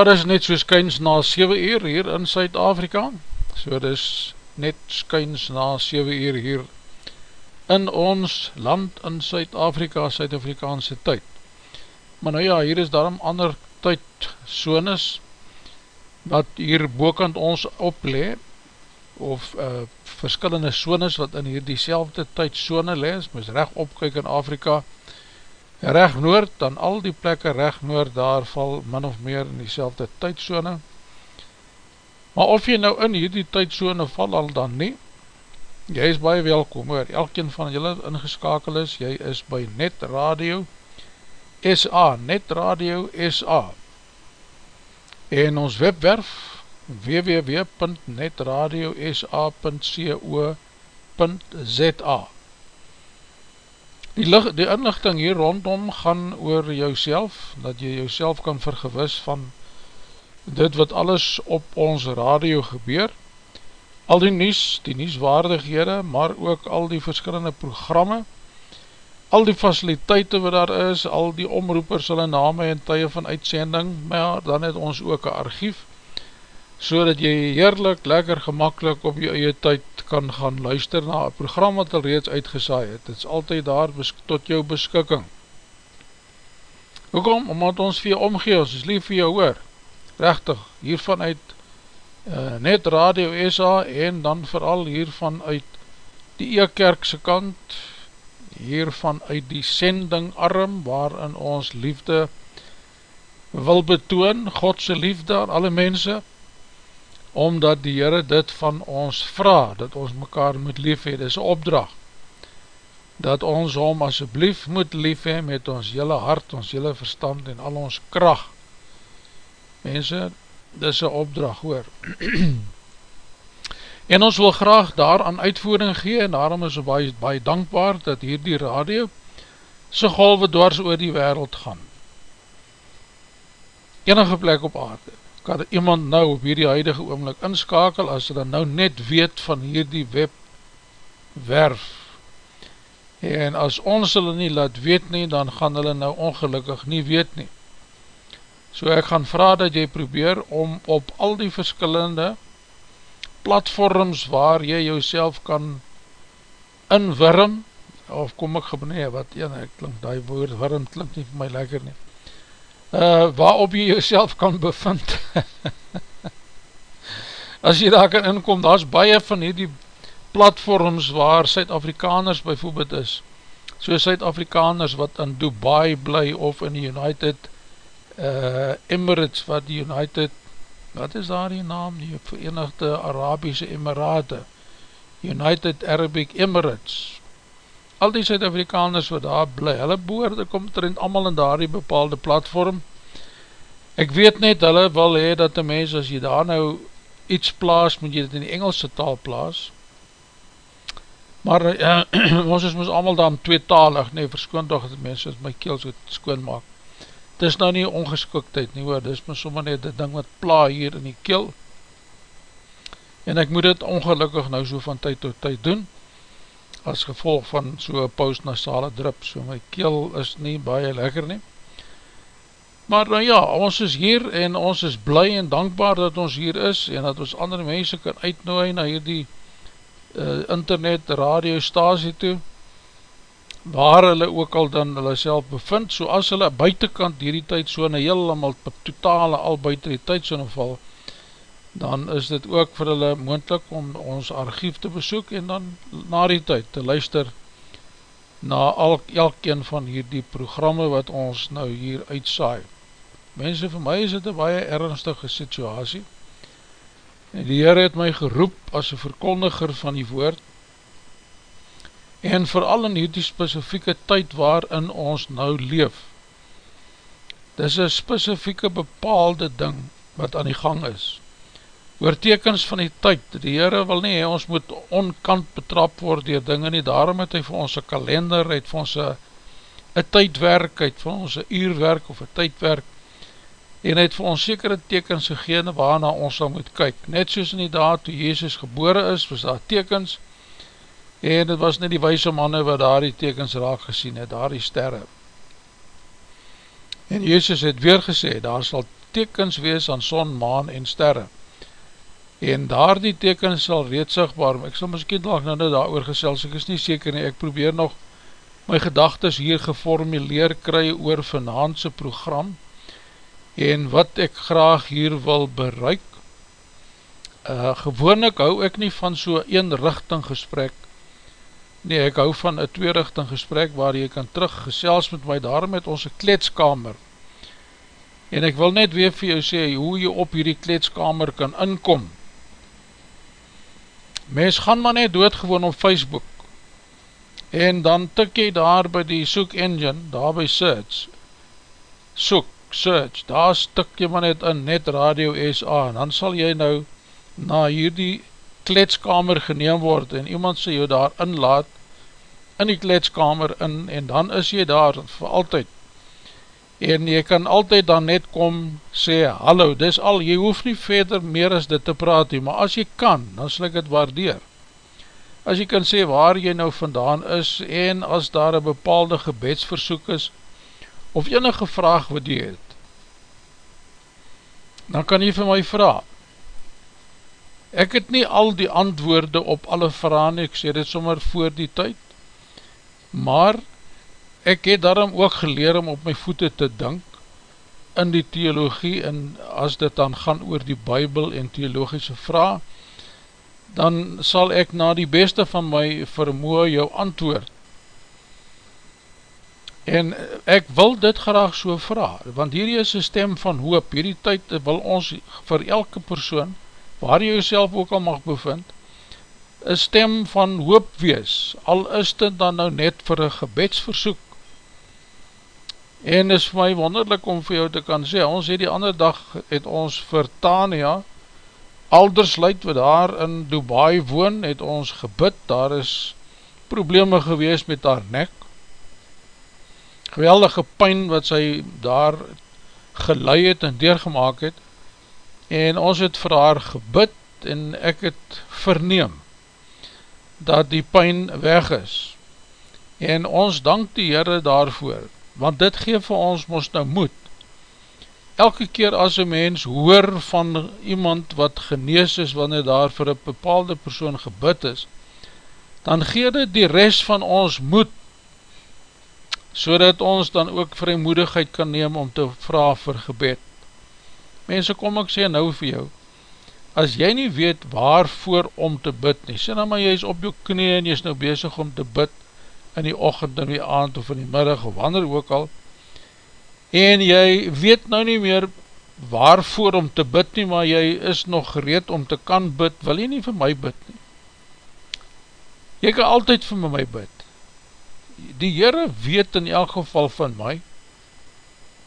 Ja, dit is net so skyns na 7 uur hier in Suid-Afrika. So dit is net skyns na 7 uur hier in ons land in Suid-Afrika, Suid-Afrikaanse tyd. Maar nou ja, hier is daarom ander tydsones wat hier bokant ons oplee of uh, verskillende sones wat in hier diezelfde tydsone lees, moes recht opkyk in Afrika, reg noord, dan al die plekke reg noord, daar val min of meer in die tydsone. Maar of jy nou in hierdie tydsone val al dan nie, jy is baie welkom hoor, elkeen van julle ingeskakel is, jy is by Net Radio SA, Net Radio SA. En ons webwerf www.netradiosa.co.za Die, lig, die inlichting hier rondom gaan oor jouself, dat jy jouself kan vergewis van dit wat alles op ons radio gebeur, al die nies, die nieswaardighede, maar ook al die verskillende programme, al die faciliteite wat daar is, al die omroepers, hulle name en tye van uitsending, maar dan het ons ook een archief, so dat jy heerlik, lekker, gemakkelijk op jou eie tyd kan gaan luister na een program wat al reeds uitgesaai het. Het is altyd daar tot jou beskikking. Hoekom? Omdat ons vir jou omgee, ons is lief vir jou hoor. Rechtig, hiervan uit uh, net Radio SA en dan vooral hiervan uit die Eekerkse kant, hiervan uit die sendingarm waarin ons liefde wil betoon, Godse liefde aan alle mense, omdat die Heere dit van ons vraag, dat ons mekaar moet lief hee, dit is opdracht, dat ons hom asjeblief moet lief hee met ons jylle hart, ons jylle verstand en al ons kracht. Mense, dit is een opdracht hoor. en ons wil graag daar aan uitvoering gee, en daarom is baie, baie dankbaar, dat hier die radio, sy golwe dwars oor die wereld gaan. Enige plek op aarde, kan iemand nou op hierdie huidige oomlik inskakel, as hy dan nou net weet van hierdie webwerf, en as ons hulle nie laat weet nie, dan gaan hulle nou ongelukkig nie weet nie. So ek gaan vraag dat jy probeer om op al die verskillende platforms waar jy jouself kan inwirm, of kom ek gebneer, wat, ja, ek klink, die woord wirm klink nie vir my lekker nie, uh, waarop jy jouself kan bevind. As jy daar kan inkom, daar is baie van die platforms waar Suid-Afrikaners bijvoorbeeld is, so Suid-Afrikaners wat in Dubai bly of in die United uh, Emirates, wat die United, wat is daar die naam, die Verenigde Arabische Emirate, United Arabic Emirates, al die Suid-Afrikaners wat daar bly, hulle boor, daar kom er allemaal in daar die bepaalde platform, ek weet net, hulle wil hee dat die mens, as jy daar nou iets plaas, moet jy dit in die Engelse taal plaas, maar uh, ons is ons allemaal daar tweetalig, nee, verskoon toch dat die mens is my keel so skoon maak, het is nou nie ongeskiktheid nie hoor, dit is my sommer net die ding wat pla hier in die keel, en ek moet dit ongelukkig nou so van tyd tot tyd doen, as gevolg van so'n postnasale drip, so my keel is nie baie lekker nie. Maar nou ja, ons is hier en ons is bly en dankbaar dat ons hier is en dat ons andere mense kan uitnooi na hierdie uh, internet radiostasie toe, waar hulle ook al dan hulle self bevind, so as hulle buitenkant hierdie tyd so in heel allemaal totale al buiten die tyd so val, dan is dit ook vir hulle moendlik om ons archief te besoek en dan na die tyd te luister na elk, elkeen van hierdie programme wat ons nou hier uitsaai. Mense, vir my is dit een baie ernstige situasie en die Heer het my geroep as een verkondiger van die woord en vooral in hierdie specifieke tyd waarin ons nou leef. Dit is een specifieke bepaalde ding wat aan die gang is oortekens van die tyd, die Heere wil nie, ons moet onkant betrap word dier dinge nie, daarom het hy vir ons een kalender, het vir ons een tydwerk, het vir ons een uurwerk of een tydwerk, en het vir ons sekere tekens gegeen waarna ons sal moet kyk, net soos in die daad toe Jezus gebore is, was daar tekens, en het was nie die wijse manne wat daar die tekens raak gesien het, daar die sterre. En Jezus het weer gesê, daar sal tekens wees aan son, maan en sterre, en daar die teken sal reeds sigtbaar, ek sal miskien nog nou daar oor gesels, ek is nie seker nie, ek probeer nog my gedagtes hier geformuleer kry oor vanavondse program, en wat ek graag hier wil bereik, uh, gewoon ek hou ek nie van so een richting gesprek, nee, ek hou van een twee richting gesprek, waar jy kan terug gesels met my, daarom met onze kletskamer, en ek wil net weer vir jou sê, hoe jy op hierdie kletskamer kan inkom, mens gaan maar net doodgewoon op Facebook. En dan tik jy daar by die soek engine, daar by search. Soek, search daar stik jy maar net in net radio SA en dan sal jy nou na hierdie kletskamer geneem word en iemand sê jy daar inlaat in die kletskamer in en dan is jy daar vir altyd en jy kan altyd dan net kom sê, hallo, dis al, jy hoef nie verder meer as dit te praat nie, maar as jy kan, dan sal ek het waardeer. As jy kan sê waar jy nou vandaan is, en as daar een bepaalde gebedsversoek is, of enige vraag wat jy het, dan kan jy vir my vraag. Ek het nie al die antwoorde op alle vraag nie, ek sê dit sommer voor die tyd, maar ek het daarom ook geleer om op my voete te dink in die theologie en as dit dan gaan oor die bybel en theologische vraag, dan sal ek na die beste van my vermoe jou antwoord. En ek wil dit graag so vraag, want hierdie is een stem van hoop, hierdie tyd wil ons vir elke persoon, waar jy jouself ook al mag bevind, een stem van hoop wees, al is dit dan nou net vir een gebedsversoek. En is vir my wonderlik om vir jou te kan sê, ons het die ander dag, het ons vir Tania, Aldersluit wat daar in Dubai woon, het ons gebid, daar is probleme gewees met haar nek, geweldige pijn wat sy daar gelei het en deurgemaak het, en ons het vir haar gebid, en ek het verneem, dat die pijn weg is. En ons dank die Heere daarvoor, want dit geef vir ons ons nou moed. Elke keer as een mens hoor van iemand wat genees is, wanneer daar vir een bepaalde persoon gebid is, dan gee dit die rest van ons moed, so dat ons dan ook vrymoedigheid kan neem om te vraag vir gebed. Mense, kom ek sê nou vir jou, as jy nie weet waarvoor om te bid nie, sê nou maar jy is op jou knie en jy is nou bezig om te bid in die ochend, in die aand of in die middag of wanneer ook al, en jy weet nou nie meer waarvoor om te bid nie, maar jy is nog gereed om te kan bid, wil jy nie vir my bid nie. Jy kan altyd vir my bid. Die Heere weet in elk geval van my,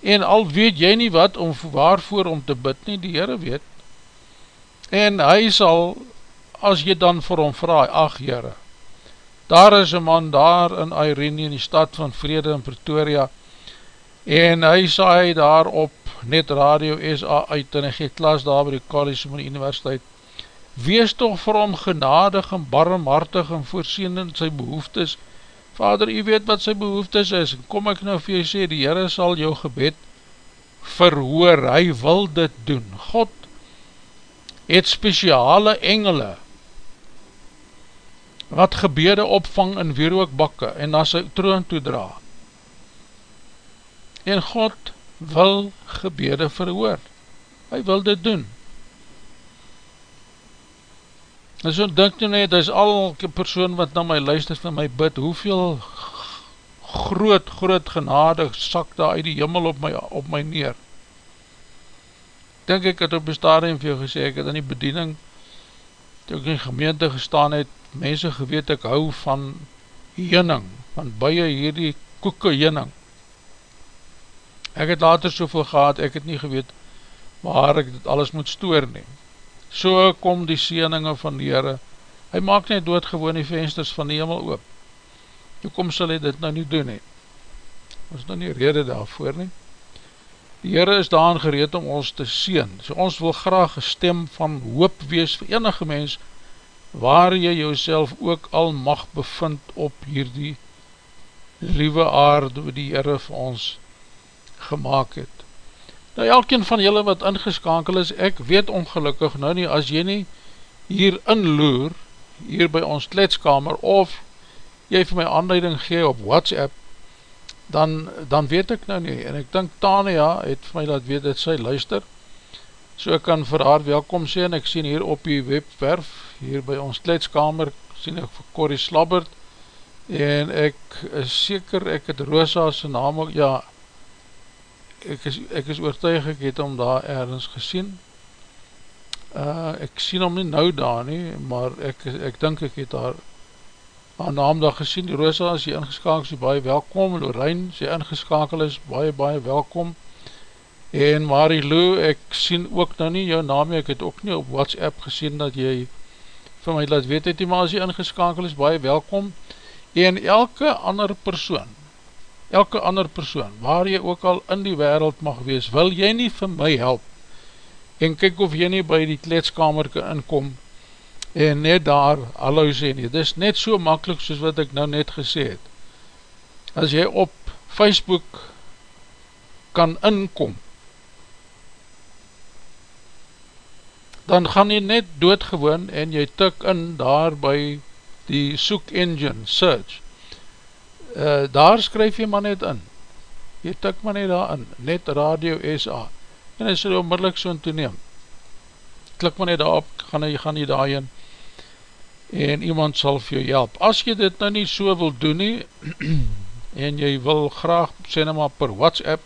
en al weet jy nie wat om waarvoor om te bid nie, die Heere weet, en hy sal, as jy dan vir hom vraag, ach jyre, daar is een man daar in Irene, in die stad van Vrede in Pretoria, en hy saai daar op net Radio SA uit, en hy geet klas daar by die college van die universiteit, wees toch vir hom genadig en barmhartig en voorsien in sy behoeftes, vader, u weet wat sy behoeftes is, en kom ek nou vir jy sê, die Heere sal jou gebed verhoor, hy wil dit doen, God het speciale engele wat gebede opvang in weerhoekbakke en na sy troon toedra. En God wil gebede verhoor. Hy wil dit doen. En so denk jy net, is alke persoon wat na my luister van my bid, hoeveel groot, groot genade sak daar uit die jimmel op my, op my neer denk ek het op die stadium vir jou gesê, ek het in die bediening, toe ek in gemeente gestaan het, mense geweet ek hou van jening, van baie hierdie koeke jening. Ek het later soveel gehad, ek het nie geweet waar ek dit alles moet stoor neem. So kom die sieninge van die Heere, hy maak net doodgewoon die vensters van die hemel oop. Hoe kom sal hy dit nou nie doen he? Ons nou nie rede daarvoor nie. Die Heere is daan gereed om ons te sien. So ons wil graag een stem van hoop wees vir enige mens waar jy jouself ook al mag bevind op hierdie liewe aarde wat die Heere vir ons gemaakt het. Nou elkeen van julle wat ingeskakel is, ek weet ongelukkig nou nie as jy nie hier inloer, hier by ons kletskamer of jy vir my aanleiding gee op WhatsApp, dan, dan weet ek nou nie, en ek dink Tania het vir my laat weet dat sy luister, so ek kan vir haar welkom sê, en ek sien hier op die webwerf, hier by ons kletskamer, sien ek vir Corrie Slabbert, en ek is seker, ek het Rosa sy naam ook, ja, ek is, ek is oortuig, ek het hom daar ergens gesien, uh, ek sien hom nie nou daar nie, maar ek, ek dink ek het daar aan naamdag gesien, Rosa, as jy ingeskakel is, baie welkom, Lorraine, as jy ingeskakel is, baie, baie welkom, en Marie Lou, ek sien ook nou nie jou naam, ek het ook nie op WhatsApp gesien, dat jy vir my laat weet het, maar as jy ingeskakel is, baie welkom, en elke ander persoon, elke ander persoon, waar jy ook al in die wereld mag wees, wil jy nie vir my help, en kyk of jy nie by die kletskamerke inkom, en net daar hallo sê nie, dit is net so makkelijk soos wat ek nou net gesê het, as jy op Facebook kan inkom, dan gaan jy net doodgewoon en jy tik in daar by die soek engine search, uh, daar skryf jy maar net in, jy tik maar net daar in, net Radio SA, en sal jy onmiddellik so'n toeneem, klik maar net daarop, gaan jy, gaan jy daarheen, en iemand sal vir jou help. As jy dit nou nie so wil doen nie, en jy wil graag, sê nou maar per WhatsApp,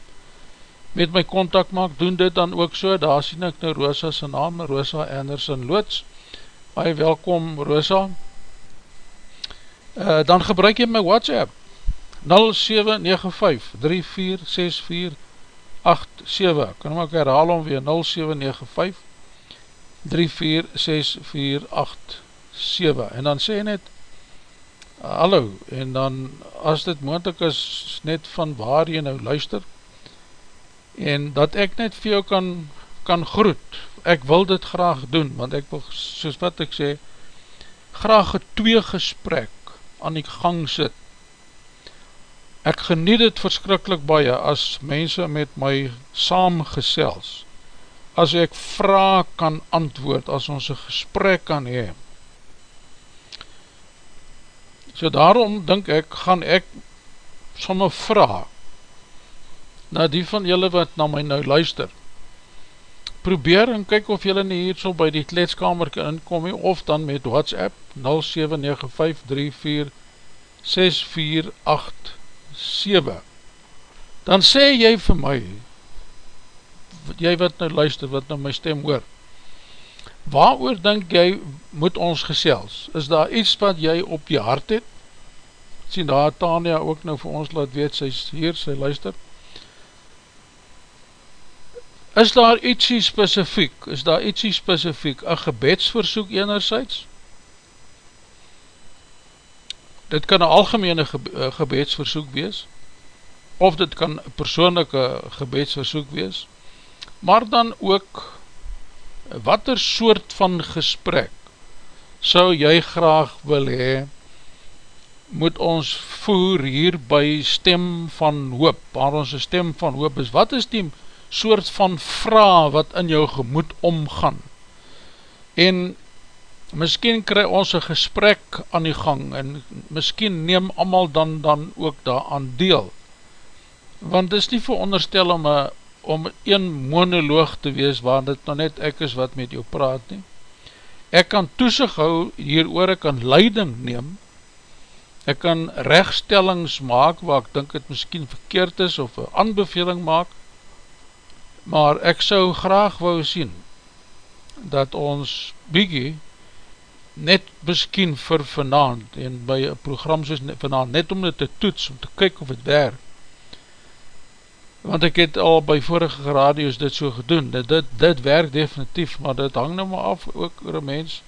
met my contact maak, doen dit dan ook so, daar sien ek nou Rosa sy naam, Rosa Anderson Loods, hy welkom Rosa, uh, dan gebruik jy my WhatsApp, 0795-346487, kan ek herhaal om weer, 0795-346487, 7 en dan sê net hallo en dan as dit moendlik is net van waar jy nou luister. En dat ek net vir jou kan kan groet. Ek wil dit graag doen want ek wil soos wat ek sê graag een twee gesprek aan die gang sit. Ek geniet het verskrikkelijk baie as mense met my saamgesels. As ek vraag kan antwoord as ons een gesprek kan hee So daarom denk ek, gaan ek somme vraag na die van julle wat na my nou luister. Probeer en kyk of julle nie hier so by die kletskamer kan inkom he, of dan met WhatsApp 0795346487 Dan sê jy vir my, jy wat nou luister, wat nou my stem hoor, waar oor denk jy moet ons gesels? Is daar iets wat jy op jy hart het? Sien daar Tania ook nou vir ons laat weet, sy is hier, sy luister. Is daar ietsie specifiek, is daar ietsie specifiek, een gebedsversoek enerzijds? Dit kan een algemene eh, gebedsversoek wees, of dit kan een persoonlijke gebedsversoek wees, maar dan ook wat er soort van gesprek sou jy graag wil hee, moet ons voer hier by stem van hoop, waar ons stem van hoop is, wat is die soort van vraag wat in jou gemoed omgaan, en miskien kry ons een gesprek aan die gang, en miskien neem allemaal dan, dan ook daar aan deel, want het is nie veronderstel om een om een monoloog te wees waar dit nou net ek is wat met jou praat nie. Ek kan toesig hou hier oor, ek kan leiding neem, ek kan rechtstellings maak waar ek dink het miskien verkeerd is of een aanbeveling maak, maar ek sou graag wou sien dat ons biegie net miskien vir vanavond en by een program soos vanavond net om dit te toets, om te kyk of het werk, want ek het al by vorige radio's dit so gedoen, dit, dit, dit werk definitief, maar dit hang nou maar af ook oor een mens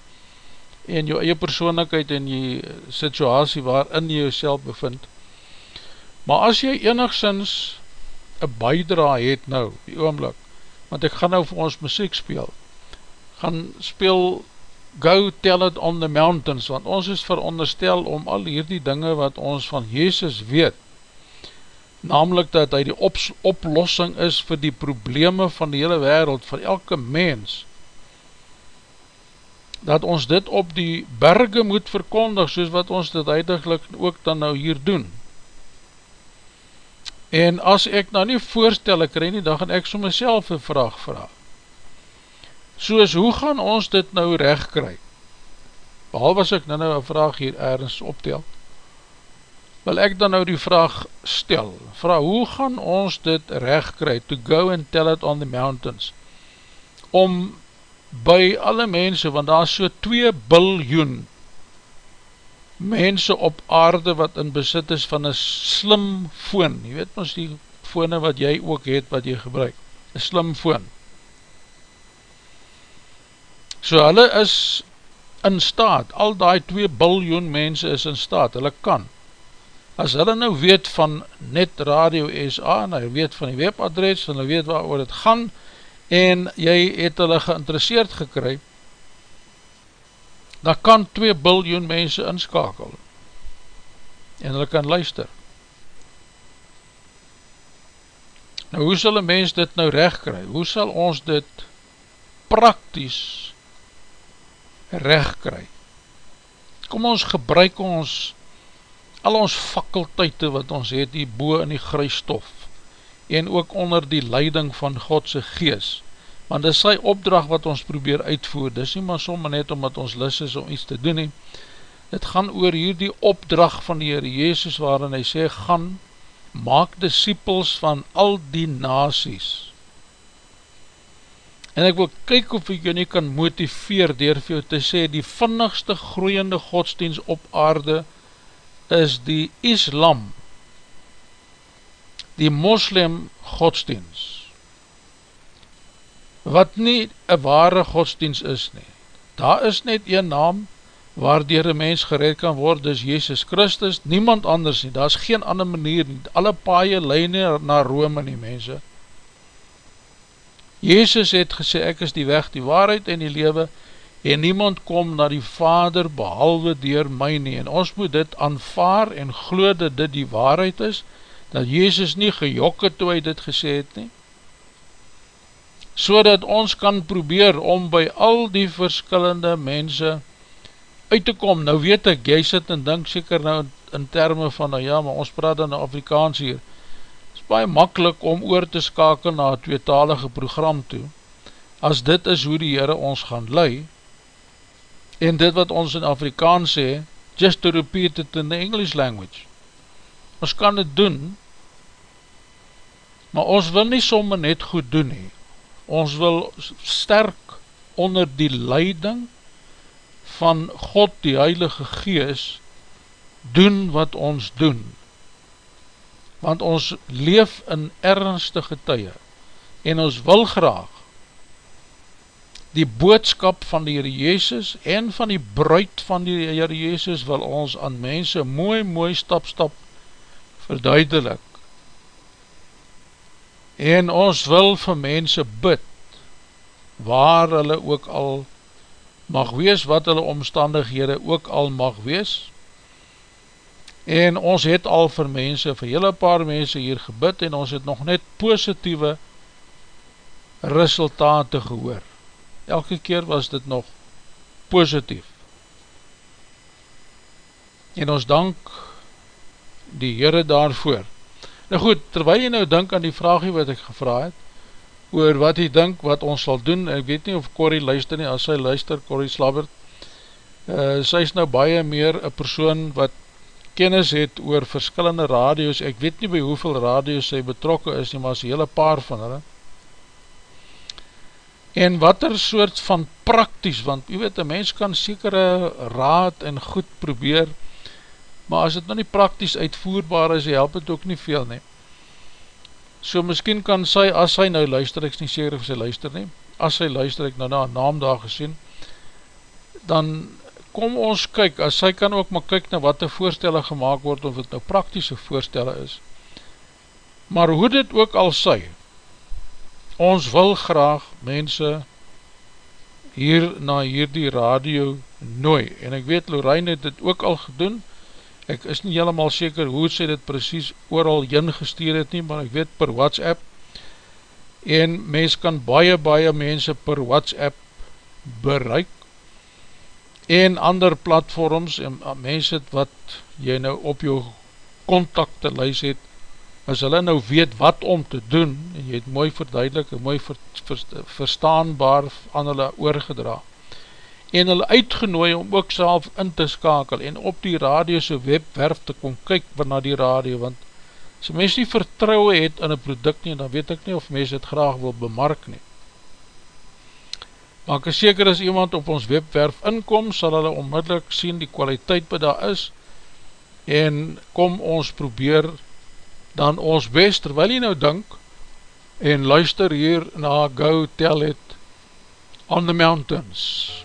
en jou eie persoonlijkheid en die situasie waarin jy jouself bevind. Maar as jy enigszins een bijdra het nou, die oomlik, want ek gaan nou vir ons muziek speel, gaan speel Go Tell It On The Mountains, want ons is veronderstel om al hierdie dinge wat ons van Jezus weet, namelijk dat hy die op oplossing is vir die probleme van die hele wereld, vir elke mens, dat ons dit op die berge moet verkondig, soos wat ons dit eindiglik ook dan nou hier doen. En as ek nou nie voorstel ek nie, dan gaan ek so myself een vraag vraag. Soos, hoe gaan ons dit nou recht kry? Behalve as ek nou nou een vraag hier ergens optel, wil ek dan nou die vraag stel, vraag, hoe gaan ons dit recht kry, to go and tell it on the mountains, om by alle mense, want daar is so 2 biljoen mense op aarde wat in besit is van een slim foon, jy weet ons die foone wat jy ook het, wat jy gebruik, een slim foon. So hulle is in staat, al die 2 biljoen mense is in staat, hulle kan, as hulle nou weet van net Radio SA, en hulle weet van die webadres, en hulle weet waar oor het gaan, en jy het hulle geïnteresseerd gekry, dan kan 2 biljoen mense inskakel, en hulle kan luister. Nou, hoe sal een mens dit nou recht kry? Hoe sal ons dit prakties recht kry? Kom ons gebruik ons al ons fakulteite wat ons het hier boe in die grysstof, en ook onder die leiding van Godse gees, want dit is sy opdracht wat ons probeer uitvoer, dit is nie maar sommer net omdat ons lis is om iets te doen nie, dit gaan oor hier die opdracht van die Heere Jezus, waarin hy sê, gaan, maak disciples van al die nasies, en ek wil kyk of ek jou nie kan motiveer, dier vir jou te sê, die vinnigste groeiende godsdienst op aarde, is die islam, die moslim godsdienst, wat nie een ware godsdienst is nie. Daar is net een naam waardier een mens gered kan word, dis Jezus Christus, niemand anders nie, daar is geen ander manier nie, alle paaie leine na Rome nie, mense. Jezus het gesê, ek is die weg, die waarheid en die lewe, en niemand kom na die Vader behalwe dier my nie, en ons moet dit aanvaar en glo dat dit die waarheid is, dat Jezus nie gejok het toe hy dit gesê het nie, so dat ons kan probeer om by al die verskillende mense uit te kom. Nou weet ek, jy sit en denk seker nou in termen van, nou ja, maar ons praat in Afrikaans hier, het is baie makkelijk om oor te skakel na een tweetalige program toe, as dit is hoe die Heere ons gaan lei, en dit wat ons in Afrikaans sê, just to repeat it in the English language. Ons kan dit doen, maar ons wil nie somme net goed doen nie. Ons wil sterk onder die leiding van God die Heilige Gees doen wat ons doen. Want ons leef in ernstige tye en ons wil graag die boodskap van die Heere Jezus en van die bruid van die Heere Jezus wil ons aan mense mooi mooi stap stap verduidelik en ons wil vir mense bid waar hulle ook al mag wees, wat hulle omstandighede ook al mag wees en ons het al vir mense, vir hele paar mense hier gebid en ons het nog net positieve resultate gehoor elke keer was dit nog positief. En ons dank die Heere daarvoor. Nou goed, terwijl jy nou dank aan die vraagie wat ek gevra het, oor wat jy dink wat ons sal doen, ek weet nie of Corrie luister nie, as sy luister, Corrie Slabbert, uh, sy is nou baie meer een persoon wat kennis het oor verskillende radio's, ek weet nie by hoeveel radio's sy betrokken is nie, maar sy hele paar van hulle, en wat er soort van prakties, want jy weet, een mens kan sekere raad en goed probeer, maar as het nou nie prakties uitvoerbaar is, help het ook nie veel nie. So miskien kan sy, as sy nou luister, ek is nie seker of sy luister nie, as sy luister, ek nou na naam daar gesien, dan kom ons kyk, as sy kan ook maar kyk na wat die voorstelle gemaakt word, of het nou praktische voorstelle is. Maar hoe dit ook al sy, ons wil graag mense hier na hierdie radio nooi, en ek weet Lorraine het dit ook al gedoen, ek is nie helemaal seker hoe sy dit precies ooral jyn gestuur het nie, maar ek weet per WhatsApp, en mens kan baie baie mense per WhatsApp bereik, en ander platforms, en mense wat jy nou op jou contacte lys het, as hulle nou weet wat om te doen, en jy het mooi verduidelik, en mooi ver, ver, verstaanbaar aan hulle oorgedra, en hulle uitgenooi om ook self in te skakel, en op die radio'se webwerf te kom kyk na die radio, want as mens nie vertrouwe het in een product nie, dan weet ek nie of mens het graag wil bemark nie. Maar ek is seker as iemand op ons webwerf inkom, sal hulle onmiddellik sien die kwaliteit wat daar is, en kom ons probeer dan ons best, terwyl jy nou dink, en luister hier na Go Tell It on the Mountains.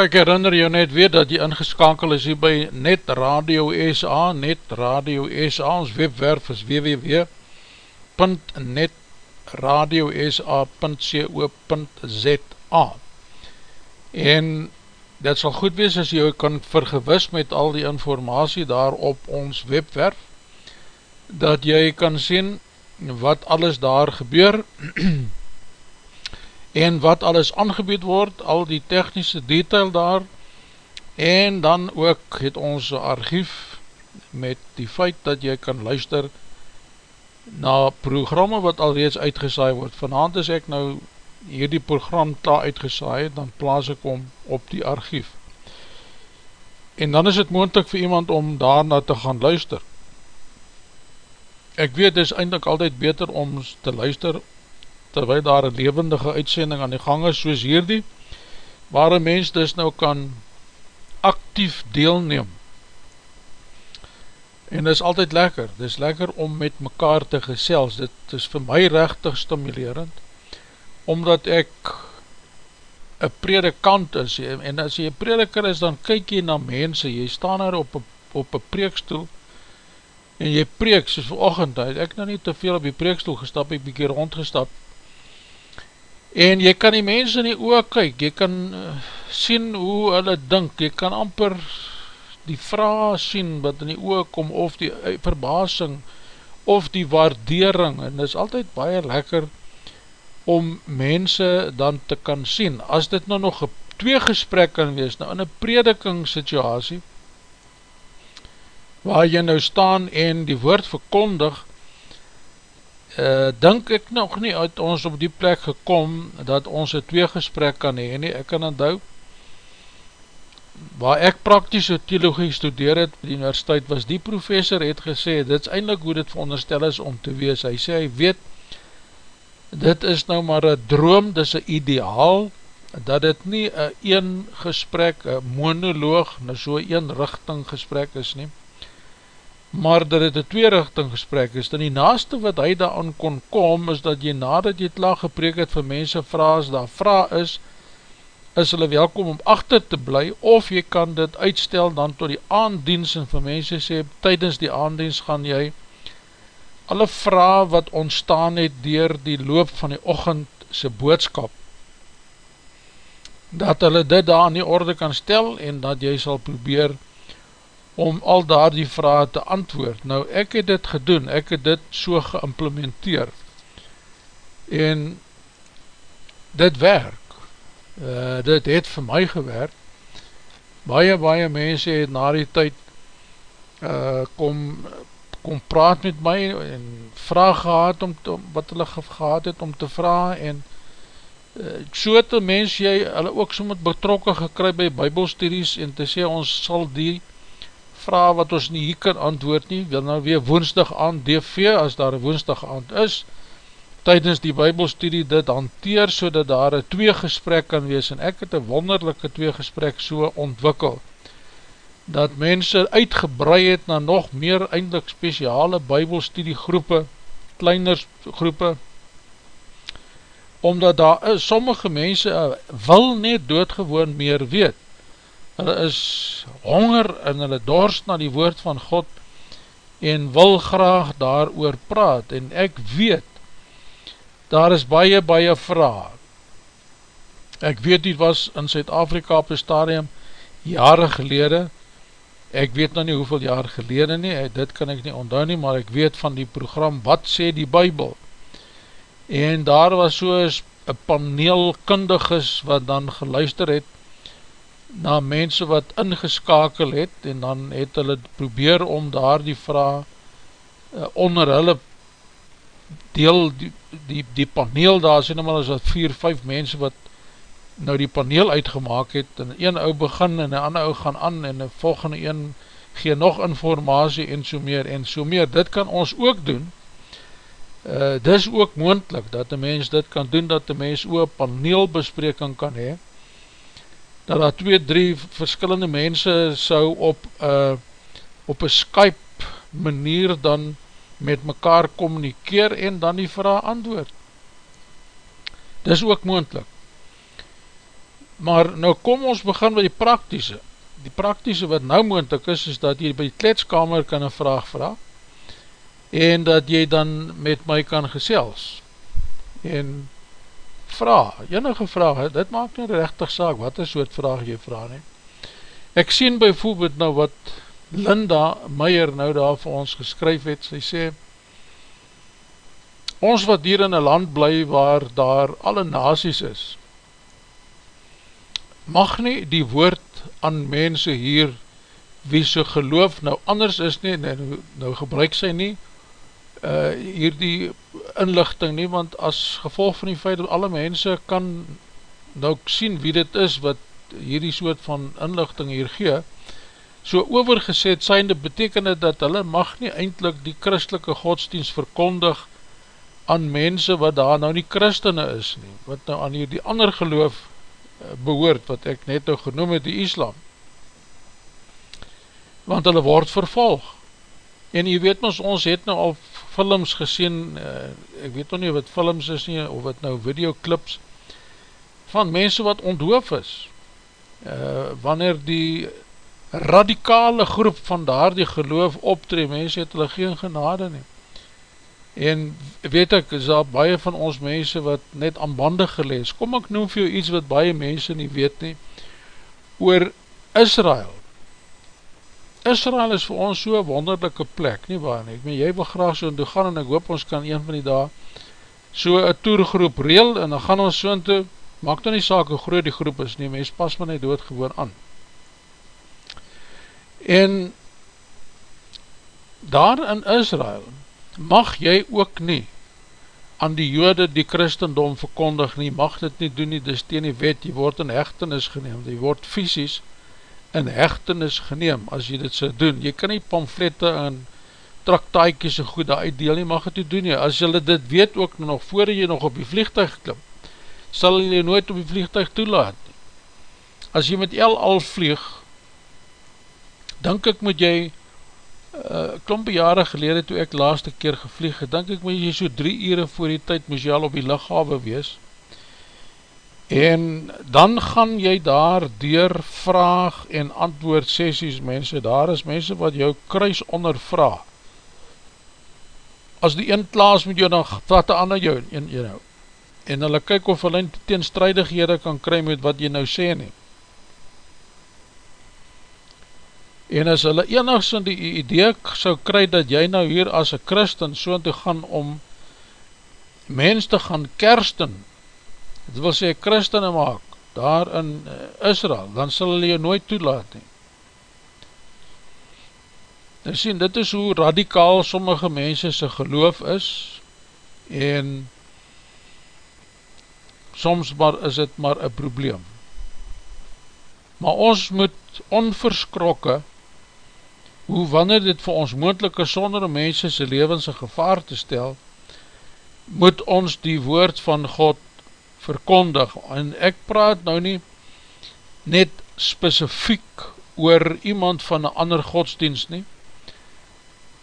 ek herinner jou net weer dat jy ingeskakel is hier by Net Radio SA, Net Radio SA, ons webwerf is www.netradiosa.co.za en dit sal goed wees as jy kan vergewis met al die informatie daar op ons webwerf, dat jy kan sien wat alles daar gebeur, en wat alles aangebied word, al die technische detail daar, en dan ook het ons archief met die feit dat jy kan luister na programme wat alreeds uitgesaai word. Vanavond is ek nou hierdie program ta uitgesaai, dan plaas ek om op die archief. En dan is het moendlik vir iemand om daarna te gaan luister. Ek weet, het is eindelijk altyd beter om te luister terwijl daar een levendige uitsending aan die gang is soos hierdie, waar een mens dus nou kan actief deelneem. En dit is altyd lekker, dit is lekker om met mekaar te gesels, dit is vir my rechtig stimulerend, omdat ek een predikant is, en as jy een prediker is, dan kyk jy na mense, jy staan daar op op een preekstoel, en jy preek, soos vir ochend, ek nou nie te veel op die preekstoel gestap, ek bykie rondgestap, en jy kan die mense in die oor kyk, jy kan uh, sien hoe hulle dink, jy kan amper die vraag sien wat in die oor kom, of die uh, verbasing, of die waardering, en dit is altyd baie lekker om mense dan te kan sien, as dit nou nog twee gesprek kan wees, nou in een prediking situasie, waar jy nou staan en die woord verkondig, uh, dink ek nog nie uit ons op die plek gekom dat ons een twee gesprek kan heen nie, ek kan onthou waar ek praktische theologie studeer het die universiteit was die professor het gesê, dit is eindelijk hoe dit veronderstel is om te wees, hy sê hy weet dit is nou maar een droom, dit is een ideaal dat dit nie een een gesprek, een monoloog, nou so een richting gesprek is nie maar dat het een tweerichting gesprek is, dan die naaste wat hy daaraan kon kom, is dat jy nadat jy het laag gepreek het vir mense vraag, as daar vraag is, is hulle welkom om achter te bly, of jy kan dit uitstel dan tot die aandienst, en vir mense sê, tydens die aandienst gaan jy alle vraag wat ontstaan het dier die loop van die ochendse boodskap, dat hulle dit daar in die orde kan stel, en dat jy sal probeer om al daar die vraag te antwoord. Nou, ek het dit gedoen, ek het dit so geïmplementeer, en dit werk, uh, dit het vir my gewerk, baie, baie mense het na die tyd uh, kom, kom praat met my, en vraag gehad, om te, wat hulle gehad het om te vraag, en uh, so het die mens jy, hulle ook so met betrokken gekry by bybelstudies, en te sê, ons sal die vraag wat ons nie hier kan antwoord nie, wil nou weer woensdag aan DV, as daar een woensdag aand is, tydens die bybelstudie dit hanteer, so dat daar een twee gesprek kan wees, en ek het een wonderlijke twee gesprek so ontwikkel, dat mense uitgebrei het na nog meer eindelijk speciale bybelstudie groepe, kleiner groepe, omdat daar is, sommige mense wil net doodgewoon meer weet, hulle is honger en hulle dorst na die woord van God en wil graag daar oor praat. En ek weet daar is baie baie vraag ek weet dit was in Zuid-Afrika op die stadium jare gelede. Ek weet nou nie hoeveel jaar gelede nie dit kan ek nie onthou nie maar ek weet van die program wat sê die bybel? En daar was soos een paneel kundiges wat dan geluister het na mense wat ingeskakel het en dan het hulle probeer om daar die vraag uh, onder hulle deel die, die, die paneel daar sê nou maar as dat 4, 5 mense wat nou die paneel uitgemaak het en een ou begin en een ander ou gaan aan en een volgende een gee nog informatie en so meer en so meer, dit kan ons ook doen. Uh, dis ook moendlik dat die mens dit kan doen dat die mens ook paneelbespreking kan hee dat daar twee, drie verskillende mense sou op uh, op een Skype manier dan met mekaar communikeer en dan die vraag antwoord. Dis ook moendlik. Maar nou kom ons begin met die praktische. Die praktische wat nou moontek is, is dat jy by die kletskamer kan een vraag vraag en dat jy dan met my kan gesels en vraag, enige vraag, dit maak nie rechtig saak, wat is soort vraag jy vraag nie. Ek sien bijvoorbeeld nou wat Linda Meijer nou daar vir ons geskryf het, sy sê, ons wat hier in een land bly waar daar alle nazies is, mag nie die woord aan mense hier wie sy geloof nou anders is nie, nou, nou gebruik sy nie, uh, hier die inlichting nie, want as gevolg van die feit dat alle mense kan nou sien wie dit is wat hierdie soort van inlichting hier gee, so overgeset zijnde beteken het dat hulle mag nie eindelijk die christelike godsdienst verkondig aan mense wat daar nou nie christene is nie, wat nou aan hier die ander geloof uh, behoort, wat ek net nou genoem het, die islam. Want hulle word vervolg. En jy weet ons, ons het nou al films gesien, uh, ek weet nog nie wat films is nie, of wat nou videoclips, van mense wat onthoof is, uh, wanneer die radikale groep van daar die geloof optree, mense het hulle geen genade nie. En weet ek, is daar baie van ons mense wat net aan bande gelees, kom ek noem vir jou iets wat baie mense nie weet nie, oor Israel, Israel is vir ons so wonderlijke plek, nie waar nie, ek meen, jy wil graag so toe gaan, en ek hoop ons kan een van die dag so een toergroep reel, en dan gaan ons so toe, maak dan nie saak hoe groot die groep is nie, mens pas maar nie dood gewoon aan. En daar in Israel, mag jy ook nie aan die jode die christendom verkondig nie, mag dit nie doen nie, dis teen die wet, jy word in hechtenis geneemd, jy word fysisk in hechtenis geneem as jy dit so doen. Jy kan nie pamflette en traktaaikies en goede uitdeel nie, mag het jy doen nie. As jy dit weet ook nog voor jy nog op die vliegtuig klim, sal jy nooit op die vliegtuig toelaat nie. As jy met El Al vlieg, denk ek moet jy uh, klompe jare gelede toe ek laaste keer gevlieg denk ek moet jy so drie ure voor die tyd moes jy al op die lichawe wees, en dan gaan jy daar door vraag en antwoord sessies mense, daar is mense wat jou kruis ondervra. As die een klaas met jou dan vat die ander jou en, you know, en hulle kyk of hulle teenstrijdighede kan kry met wat jy nou sê nie. En as hulle enigszins die idee sou kry dat jy nou hier as een christen so te gaan om mens te gaan kersten dit wil sê christene maak, daar in eh, Israel, dan sal hulle jou nooit toelaat nie. Nou sien, dit is hoe radikaal sommige mense sy geloof is, en soms maar is dit maar een probleem. Maar ons moet onverskrokke, hoe wanneer dit vir ons moendelike sonder mense sy levens in gevaar te stel, moet ons die woord van God verkondig, en ek praat nou nie net specifiek oor iemand van een ander godsdienst nie,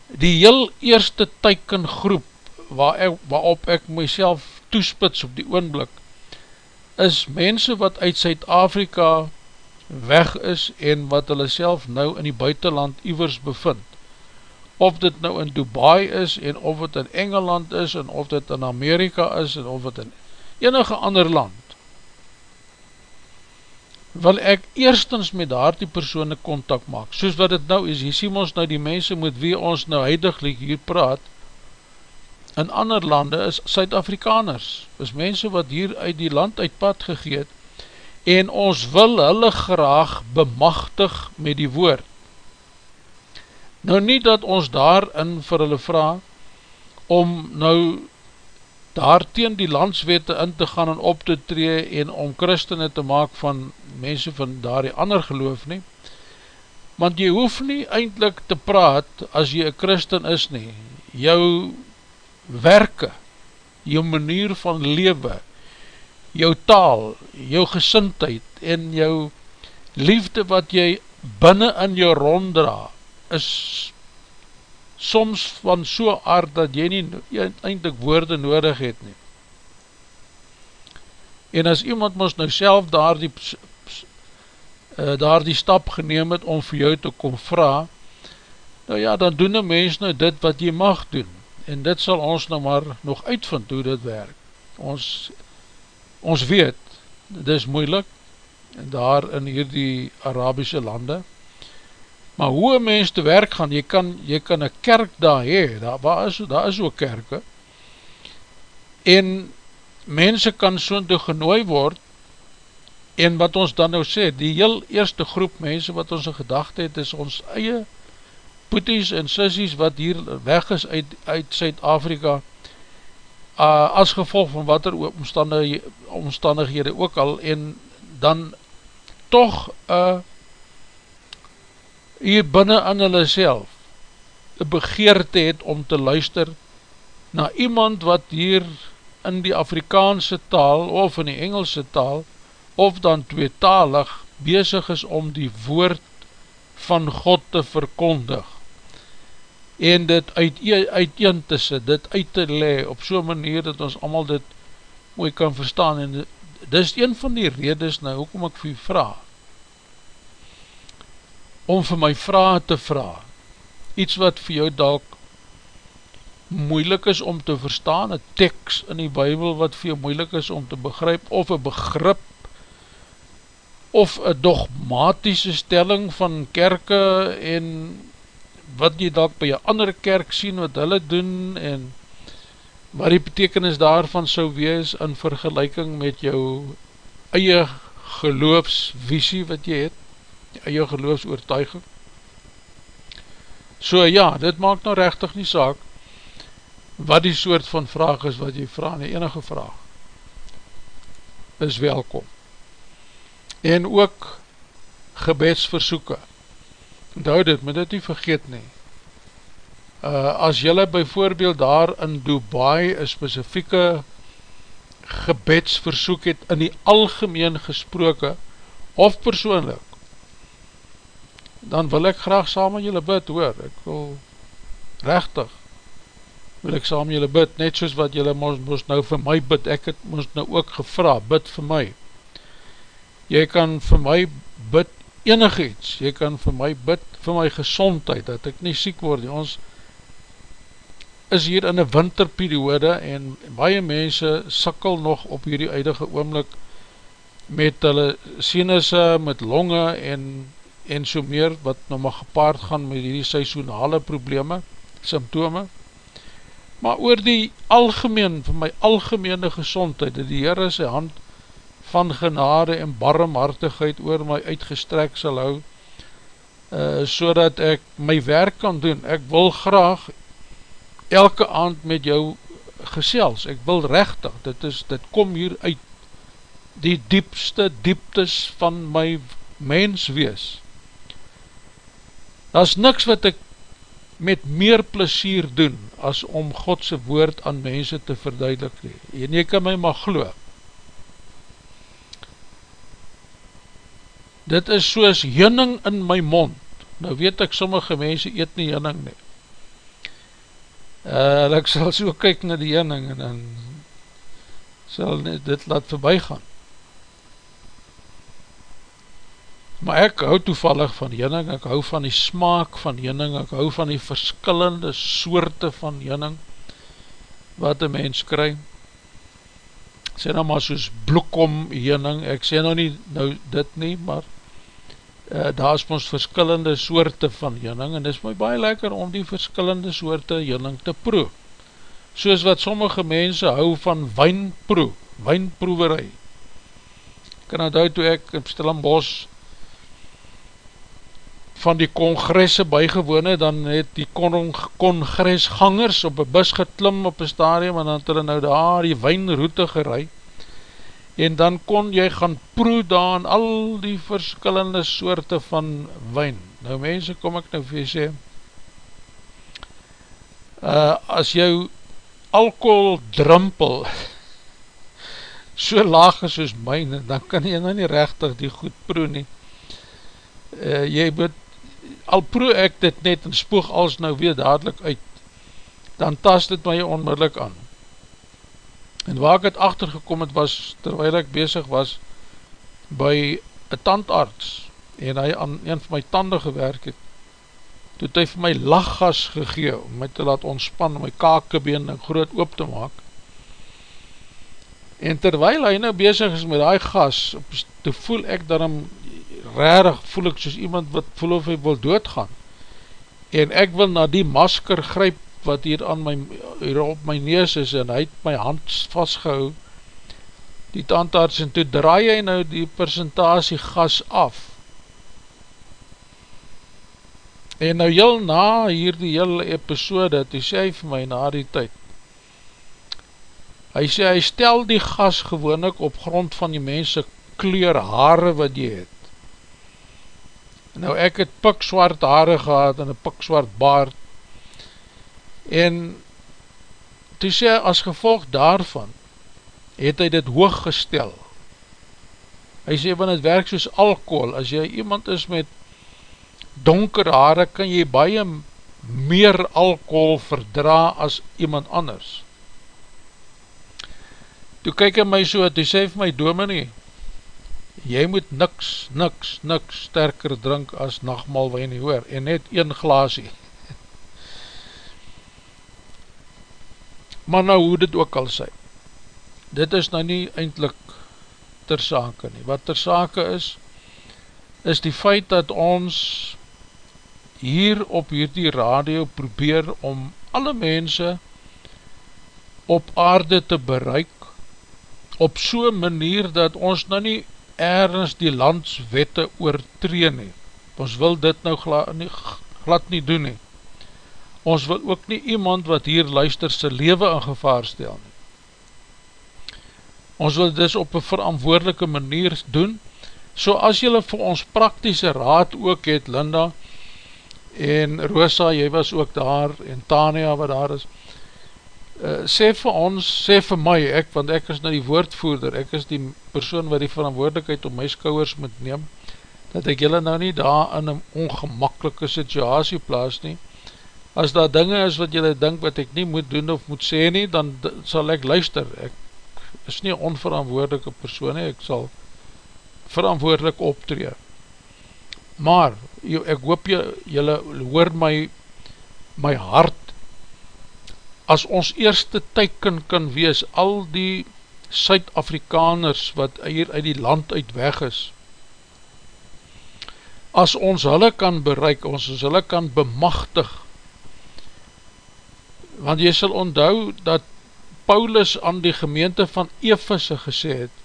die heel eerste teikengroep waar ek, waarop ek myself toespits op die oonblik, is mense wat uit Zuid-Afrika weg is en wat hulle self nou in die buitenland ivers bevind. Of dit nou in Dubai is en of dit in Engeland is en of dit in Amerika is en of dit in enige ander land, wil ek eerstens met daar die persoon contact maak, soos wat het nou is, hier sien ons nou die mense met wie ons nou huidiglik hier praat, in ander lande is Suid-Afrikaners, is mense wat hier uit die land uit pad gegeet, en ons wil hulle graag bemachtig met die woord. Nou nie dat ons daarin vir hulle vraag, om nou daar teen die landswete in te gaan en op te tree en om christene te maak van mense van daar die ander geloof nie, want jy hoef nie eindelijk te praat as jy een christen is nie, jou werke, jou manier van lewe, jou taal, jou gesintheid en jou liefde wat jy binnen in jou ronddra, is soms van so aard dat jy nie eindelijk woorde nodig het nie. En as iemand ons nou self daar die, uh, daar die stap geneem het om vir jou te kom vraag, nou ja, dan doen een mens nou dit wat jy mag doen. En dit sal ons nou maar nog uitvind hoe dit werk. Ons, ons weet, dit is moeilik, daar in hierdie Arabische lande, maar hoe een mens te werk gaan, jy kan, jy kan een kerk daar hee, daar, waar is, daar is ook kerke, en mense kan so te genooi word, en wat ons dan nou sê, die heel eerste groep mense wat ons in gedachte het, is ons eie poeties en sissies wat hier weg is uit, uit Zuid-Afrika, uh, as gevolg van wat er omstandighede, omstandighede ook al, en dan toch uh, hier binnen in hulle self een begeerte het om te luister na iemand wat hier in die Afrikaanse taal of in die Engelse taal of dan tweetalig bezig is om die woord van God te verkondig en dit uit, uiteen te sit, dit uit te le op so'n manier dat ons allemaal dit mooi kan verstaan en dit is een van die redes nou, hoekom ek vir u vraag om vir my vraag te vraag, iets wat vir jou dalk moeilik is om te verstaan, een tekst in die bybel wat vir jou moeilik is om te begryp, of een begrip, of een dogmatische stelling van kerke, en wat jy dalk by jou andere kerk sien, wat hulle doen, en wat die betekenis daarvan sou wees, in vergelijking met jou eie geloofsvisie wat jy het, eie geloofsoortuiging. So ja, dit maak nou rechtig nie saak wat die soort van vraag is wat jy vraag, nie enige vraag is welkom. En ook gebedsversoeken. Onthou dit, moet dit nie vergeet nie. Uh, as jylle byvoorbeeld daar in Dubai een specifieke gebedsversoek het in die algemeen gesproke of persoonlik, dan wil ek graag saam met julle bid, hoor, ek wil rechtig, wil ek saam met julle bid, net soos wat julle moest, moest nou vir my bid, ek het moest nou ook gevra, bid vir my, jy kan vir my bid enig iets, jy kan vir my bid vir my gezondheid, dat ek nie siek word, ons is hier in een winterperiode, en baie mense sikkel nog op hierdie eidige oomlik, met hulle sinusse, met longe, en en so meer wat nou maar gepaard gaan met die seisonale probleme, symptome, maar oor die algemeen, van my algemeene gezondheid, dat die Heere sy hand van genade en barmhartigheid oor my uitgestrek sal hou, uh, so dat ek my werk kan doen, ek wil graag elke aand met jou gesels, ek wil rechtig, dit, is, dit kom hier uit die diepste dieptes van my mens wees, Daar is niks wat ek met meer plesier doen as om Godse woord aan mense te verduidelik. En jy kan my maar glo. Dit is soos jinning in my mond. Nou weet ek sommige mense eet nie jinning nie. Uh, ek sal so kyk na die jinning en dan sal dit laat voorbij gaan. Maar ek hou toevallig van jening, ek hou van die smaak van jening, ek hou van die verskillende soorte van jening, wat een mens kry, sê nou maar soos bloekom jening, ek sê nou nie nou dit nie, maar uh, daar is ons verskillende soorte van jening, en dit is my baie lekker om die verskillende soorte jening te proe, soos wat sommige mense hou van wijnproe, wijnproeverij, ek kan uit toe ek in Stellenbosch van die congresse bygewone, dan het die congresgangers op een bus geklim op een stadium, en dan het hulle nou daar die wijnroute gerei, en dan kon jy gaan proe daar al die verskillende soorte van wijn. Nou mense, kom ek nou vir jy sê, uh, as jou alcohol drumpel, so laag is soos myne, dan kan jy nou nie rechtig die goed proe nie. Uh, jy moet al proe ek dit net en spoeg als nou weer dadelijk uit, dan tas dit my onmiddellik aan. En waar ek het achtergekom het was, terwijl ek bezig was by een tandarts en hy aan een van my tanden gewerk het, toe het hy vir my lachgas gegee om my te laat ontspan, om my kakebeen groot oop te maak. En terwijl hy nou bezig is met die gas, toe voel ek daarom rarig, voel ek soos iemand wat voel of hy wil doodgaan. En ek wil na die masker gryp wat hier, aan my, hier op my neus is en hy het my hand vastgehou, die tandarts en toe draai hy nou die presentatie gas af En nou heel na hierdie hele episode, toe sê hy vir my na die tyd, hy sê hy stel die gas gewoon op grond van die mense kleur haare wat jy het. Nou ek het pik swart haare gehad en een pik swart baard, en toe sê as gevolg daarvan, het hy dit hoog gestel. Hy sê, want het werk soos alcohol, as jy iemand is met donker haare kan jy baie meer alcohol verdra as iemand anders. Toe kyk hy my so, toe sê vir my dominee, jy moet niks, niks, niks sterker drink as nachtmal wijn nie hoor, en net een glaasie. Maar nou hoe dit ook al sê, dit is nou nie eindelijk ter sake nie. Wat ter sake is, is die feit dat ons hier op hierdie radio probeer om alle mense op aarde te bereik op so'n manier dat ons nou nie ergens die landswette oortreen nie. Ons wil dit nou glad nie, glad nie doen nie. Ons wil ook nie iemand wat hier luister sy leven in gevaar stel nie. Ons wil dis op een verantwoordelike manier doen, so as jylle vir ons praktische raad ook het, Linda, en Rosa, jy was ook daar, en Tania wat daar is, uh, sê vir ons, sê vir my, ek, want ek is nou die woordvoerder, ek is die persoon wat die verantwoordelikheid op my skouwers moet neem, dat ek jylle nou nie daar in een ongemakkelike situasie plaas nie, as daar dinge is wat jylle denk wat ek nie moet doen of moet sê nie, dan sal ek luister, ek is nie onverantwoordelike persoon nie, ek sal verantwoordelik optree, maar, ek hoop jy, jylle hoor my, my hart, as ons eerste teiken kan wees, al die Suid-Afrikaners wat hier uit die land uit weg is, as ons hulle kan bereik, ons hulle kan bemachtig, want jy sal onthou dat Paulus aan die gemeente van Ephese gesê het,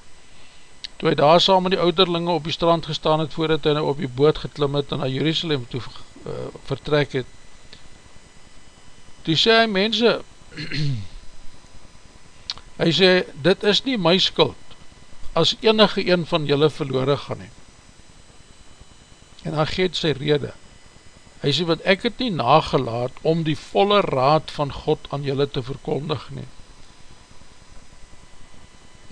toe hy daar saam met die ouderlinge op die strand gestaan het, voordat hy nou op die boot geklim het en na Jerusalem toe uh, vertrek het, toe sê hy mense, hy sê, dit is nie my skuld, as enige een van julle verloren gaan heen. En hy geet sy rede, hy sê, wat ek het nie nagelaat om die volle raad van God aan julle te verkondig neem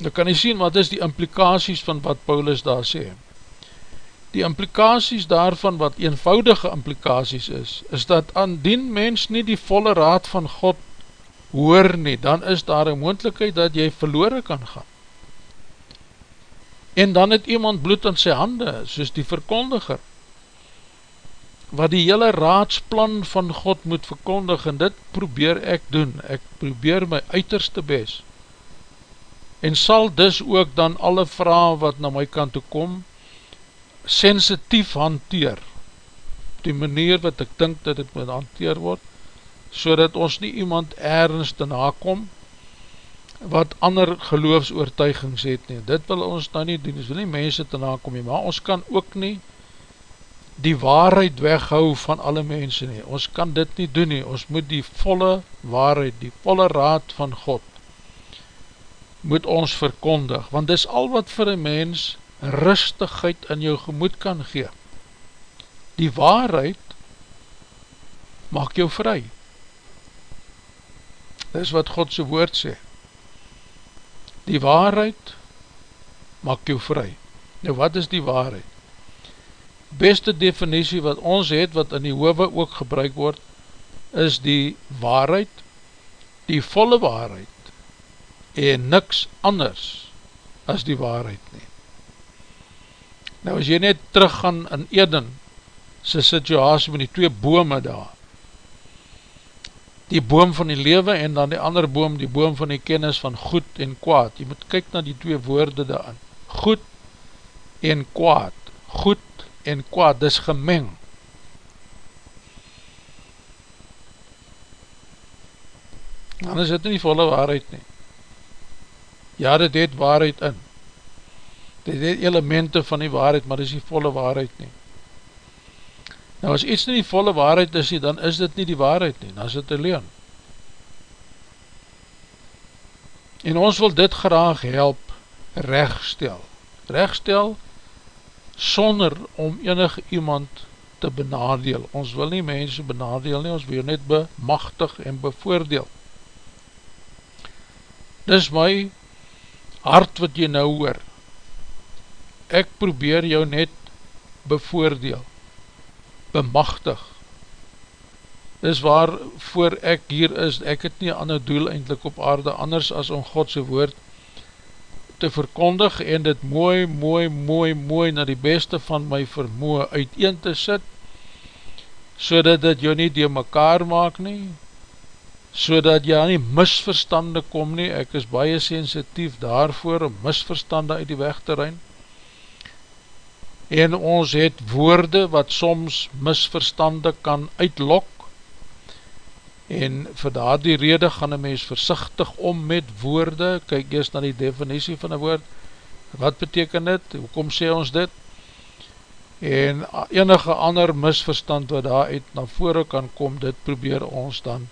Nou kan jy sien wat is die implikaties van wat Paulus daar sê. Die implikaties daarvan wat eenvoudige implikaties is, is dat aan dien mens nie die volle raad van God hoor nie, dan is daar een moendlikheid dat jy verloren kan gaan. En dan het iemand bloed in sy hande, soos die verkondiger, wat die hele raadsplan van God moet verkondig, en dit probeer ek doen, ek probeer my uiterste best, en sal dus ook dan alle vraag wat na my kant toe kom, sensitief hanteer, die manier wat ek dink dat het moet hanteer word, so dat ons nie iemand ergens te nakom, wat ander geloofsoortuigings het nie, dit wil ons nou nie doen, ons wil nie mense te nakom nie, maar ons kan ook nie die waarheid weghou van alle mense nie, ons kan dit nie doen nie, ons moet die volle waarheid, die volle raad van God, moet ons verkondig, want dis al wat vir een mens rustigheid in jou gemoed kan gee. Die waarheid maak jou vry. Dis wat Godse woord sê. Die waarheid maak jou vry. Nou wat is die waarheid? Beste definitie wat ons het, wat in die hove ook gebruik word, is die waarheid, die volle waarheid, en niks anders as die waarheid nie. Nou as jy net teruggaan in Eden, sy situasie met die twee bome daar, die boom van die lewe en dan die ander boom, die boom van die kennis van goed en kwaad, jy moet kyk na die twee woorde daar, goed en kwaad, goed en kwaad, dis gemeng, dan is dit nie volle waarheid nie. Ja, dit het waarheid in. Dit het elemente van die waarheid, maar dit is nie volle waarheid nie. Nou as iets nie die volle waarheid is nie, dan is dit nie die waarheid nie, dan is dit alleen. En ons wil dit graag help rechtstel. Rechtstel sonder om enig iemand te benadeel. Ons wil nie mense benadeel nie, ons wil net bemachtig en bevoordeel. Dis my hart wat jy nou hoor. Ek probeer jou net bevoordeel, bemachtig. Dis waar voor ek hier is, ek het nie ander doel eindelijk op aarde, anders as om Godse woord te verkondig en dit mooi, mooi, mooi, mooi na die beste van my vermoe uiteen te sit, so dat dit jou nie door mekaar maak nie, so dat jy nie misverstande kom nie, ek is baie sensitief daarvoor om misverstande uit die weg te rein, en ons het woorde wat soms misverstande kan uitlok, en vir daar die rede gaan een mens versichtig om met woorde, kyk eers na die definitie van een woord, wat beteken dit, hoekom sê ons dit, en enige ander misverstand wat daar uit na vore kan kom, dit probeer ons dan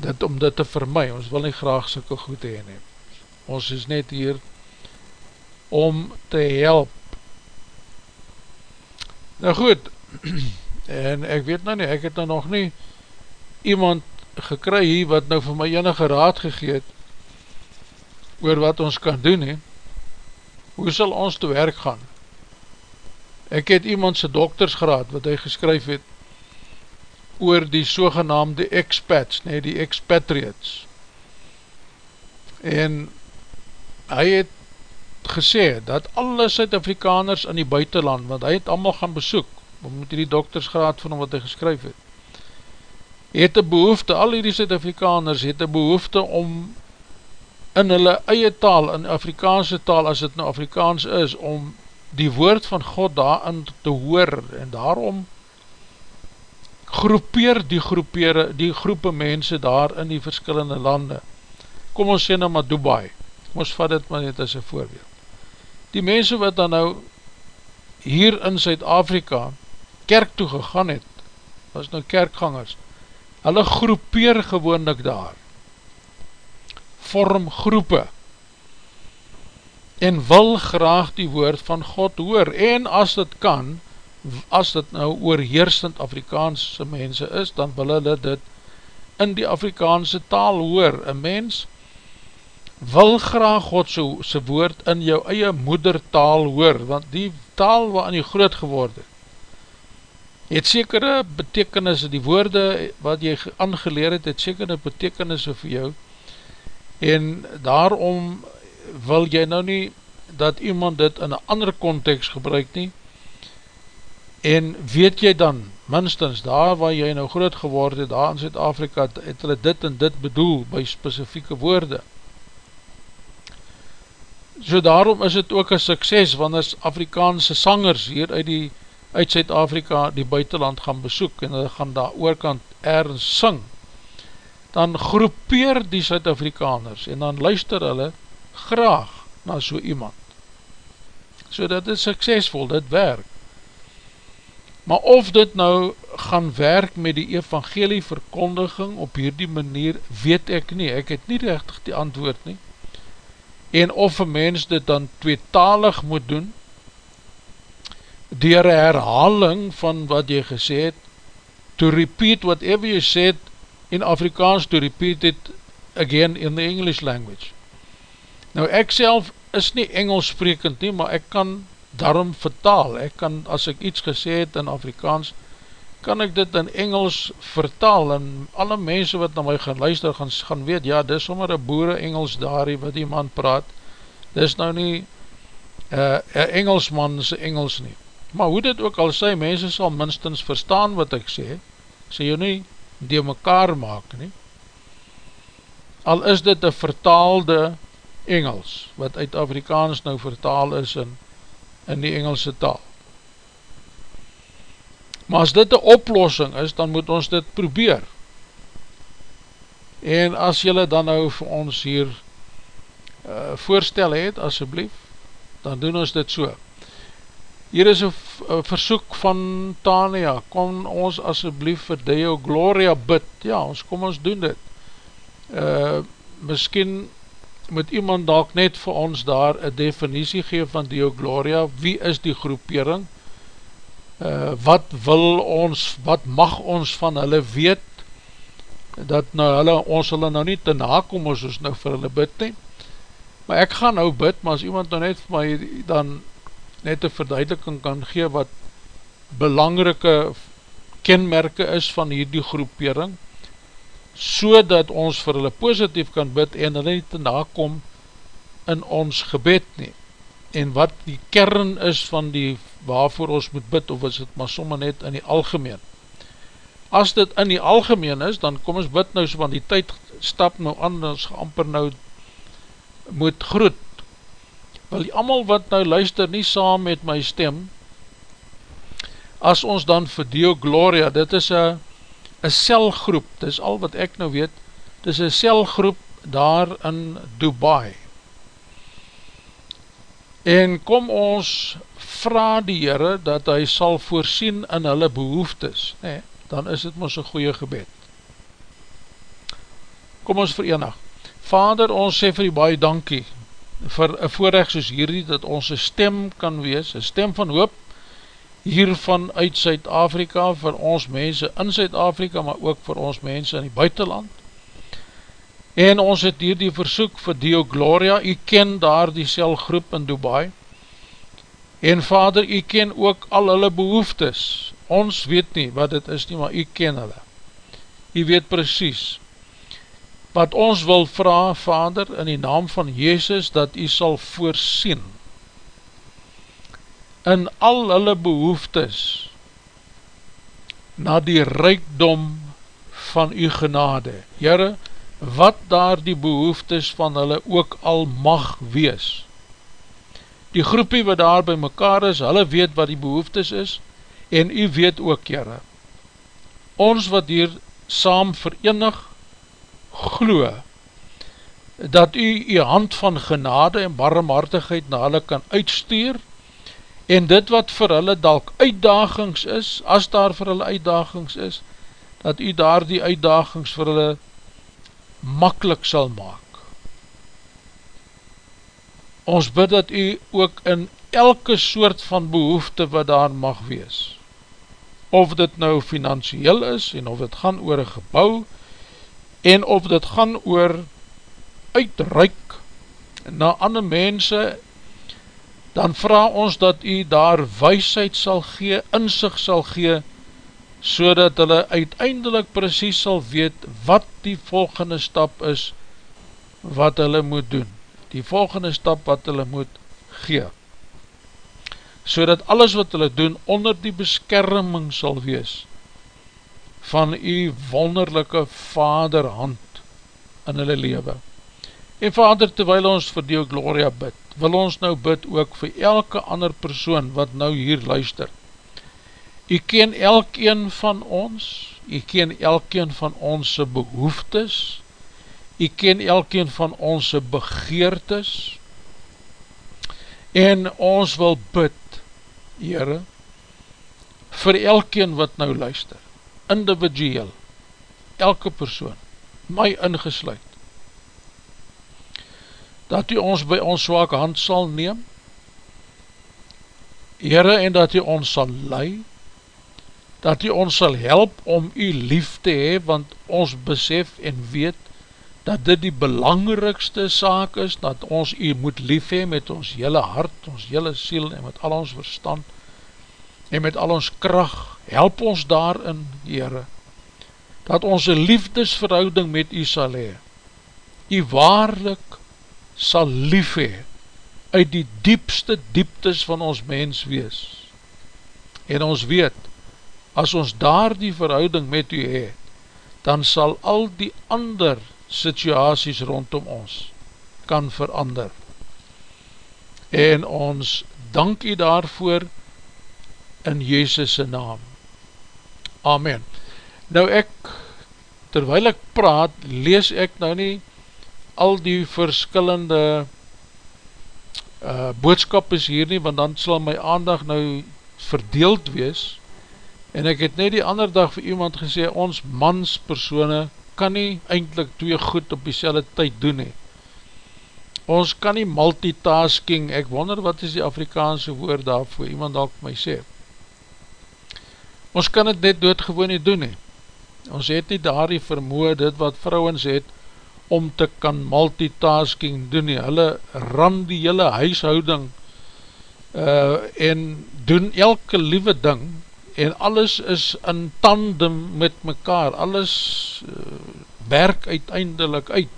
dit om dit te vermy, ons wil nie graag sikke goed heen he. Ons is net hier om te help. Nou goed, en ek weet nou nie, ek het nou nog nie iemand gekry hier wat nou vir my enige raad gegeet oor wat ons kan doen he. Hoe sal ons te werk gaan? Ek het iemand sy doktersgraad wat hy geskryf het oor die sogenaamde expats, nee, die expatriates. En hy het gesê dat alle Suid-Afrikaners in die buitenland, want hy het allemaal gaan besoek, moet die doktersgraad van hom wat hy geskryf het, het een behoefte, al die Suid-Afrikaners het een behoefte om in hulle eie taal, in Afrikaanse taal, as het nou Afrikaans is, om die woord van God daarin te hoor, en daarom groepeer die groepere, die groepe mense daar in die verskillende lande. Kom ons sê nou maar Dubai, kom ons vat dit maar net as een voorbeeld. Die mense wat dan nou hier in Zuid-Afrika kerk toe gegaan het, was nou kerkgangers, hulle groepeer gewoonlik daar, vorm groepe, en wil graag die woord van God hoor, en as dit kan, as dit nou oorheersend Afrikaanse mense is, dan wil hulle dit in die Afrikaanse taal hoor. Een mens wil graag Godse sy woord in jou eie moedertaal hoor, want die taal waarin jy groot geworden het sekere betekenisse, die woorde wat jy aangeleer het, het sekere betekenisse vir jou, en daarom wil jy nou nie dat iemand dit in een ander context gebruik nie, En weet jy dan, minstens daar waar jy nou groot geworden het, daar in Zuid-Afrika, het hulle dit en dit bedoel by specifieke woorde. So daarom is het ook een sukses, wanneer Afrikaanse sangers hier uit die uit Zuid-Afrika die buitenland gaan besoek, en hulle gaan daar oorkant ergens sing, dan groepeer die Zuid-Afrikaners, en dan luister hulle graag na so iemand. So dat is suksesvol, dit werk. Maar of dit nou gaan werk met die evangelie verkondiging op hierdie manier, weet ek nie. Ek het nie rechtig die antwoord nie. En of een mens dit dan tweetalig moet doen, dier herhaling van wat jy gesê het, to repeat whatever you said in Afrikaans, to repeat it again in the English language. Nou ek self is nie Engels sprekend nie, maar ek kan daarom vertaal, ek kan, as ek iets gesê het in Afrikaans, kan ek dit in Engels vertaal en alle mense wat na my gaan luister gaan, gaan weet, ja, dis sommer een boere Engels daarie wat die man praat, dis nou nie uh, een Engelsman is Engels nie. Maar hoe dit ook al sê, mense sal minstens verstaan wat ek sê, sê jy nie die mekaar maak nie. Al is dit een vertaalde Engels, wat uit Afrikaans nou vertaal is in, in die Engelse taal. Maar as dit een oplossing is, dan moet ons dit probeer. En as jylle dan nou vir ons hier uh, voorstel het, asjeblief, dan doen ons dit so. Hier is een versoek van Tania, kom ons asjeblief vir Deo Gloria bid, ja, ons kom ons doen dit. Uh, miskien moet iemand dalk net vir ons daar een definitie geef van Deo Gloria, wie is die groepering, uh, wat wil ons, wat mag ons van hulle weet, dat nou hulle, ons hulle nou nie te nakom as ons nou vir hulle bid nie, maar ek gaan nou bid, maar as iemand nou net vir my dan net een verduideliking kan gee wat belangrike kenmerke is van hierdie groepering, so dat ons vir hulle positief kan bid en hulle nie te nakom in ons gebed nie. En wat die kern is van die waarvoor ons moet bid, of is het maar somme net in die algemeen. As dit in die algemeen is, dan kom ons bid nou so, want die tyd stap nou ons amper nou moet groet. Wel, die amal wat nou luister nie saam met my stem, as ons dan vir Dio Gloria, dit is een een selgroep, dit is al wat ek nou weet, dit is een selgroep daar in Dubai. En kom ons vraag die Heere dat hy sal voorsien in hulle behoeftes, nee, dan is dit ons een goeie gebed. Kom ons verenig. Vader, ons sê vir die baie dankie vir een voorrecht soos hierdie, dat ons een stem kan wees, een stem van hoop, hiervan uit Zuid-Afrika vir ons mense in Zuid-Afrika, maar ook vir ons mense in die buitenland. En ons het hier die versoek vir Dio Gloria, u ken daar die selgroep in Dubai, en vader, u ken ook al hulle behoeftes, ons weet nie wat het is nie, maar u ken hulle, u weet precies, wat ons wil vraag, vader, in die naam van Jezus, dat u sal voorsien, in al hulle behoeftes na die rijkdom van u genade. Jere, wat daar die behoeftes van hulle ook al mag wees. Die groepie wat daar by mekaar is, hulle weet wat die behoeftes is, en u weet ook, Jere. Ons wat hier saam verenig, glo, dat u u hand van genade en barmhartigheid na hulle kan uitstuur, en dit wat vir hulle dalk uitdagings is, as daar vir hulle uitdagings is, dat u daar die uitdagings vir hulle makkelijk sal maak. Ons bid dat u ook in elke soort van behoefte wat daar mag wees, of dit nou financieel is, en of dit gaan oor een gebouw, en of dit gaan oor uitreik na ander mense, dan vraag ons dat u daar weisheid sal gee, inzicht sal gee, so dat hulle uiteindelik precies sal weet wat die volgende stap is wat hulle moet doen. Die volgende stap wat hulle moet gee. So dat alles wat hulle doen onder die beskerming sal wees van u wonderlijke vaderhand in hulle lewe. En vader, terwijl ons vir die Gloria bid, wil ons nou bid ook vir elke ander persoon wat nou hier luister. U ken elkeen van ons, u ken elkeen van ons behoeftes, u ken elkeen van ons begeertes, en ons wil bid, Heere, vir elkeen wat nou luister, individueel, elke persoon, my ingesluid, dat u ons by ons zwak hand sal neem, Heere, en dat u ons sal lei, dat u ons sal help om u lief te hee, want ons besef en weet, dat dit die belangrikste saak is, dat ons u moet lief hee met ons hele hart, ons hele siel, en met al ons verstand, en met al ons kracht, help ons daarin, Heere, dat ons een liefdesverhouding met u sal hee, u waarlik sal lief hee, uit die diepste dieptes van ons mens wees, en ons weet, as ons daar die verhouding met u hee, dan sal al die ander situaties rondom ons kan verander. En ons dank u daarvoor in Jezus' naam. Amen. Nou ek, terwijl ek praat, lees ek nou nie al die verskillende uh, boodskap is hier nie, want dan sal my aandag nou verdeeld wees, en ek het net die ander dag vir iemand gesê, ons manspersone kan nie eindelijk twee goed op die tyd doen nie. Ons kan nie multitasking, ek wonder wat is die Afrikaanse woord daarvoor, iemand al my sê. Ons kan het net doodgewoon nie doen nie. Ons het nie daar die vermoe, dit wat vrouwens het, om te kan multitasking doen nie. Hulle ram die hele huishouding uh, en doen elke liewe ding en alles is in tandem met mekaar. Alles uh, werk uiteindelik uit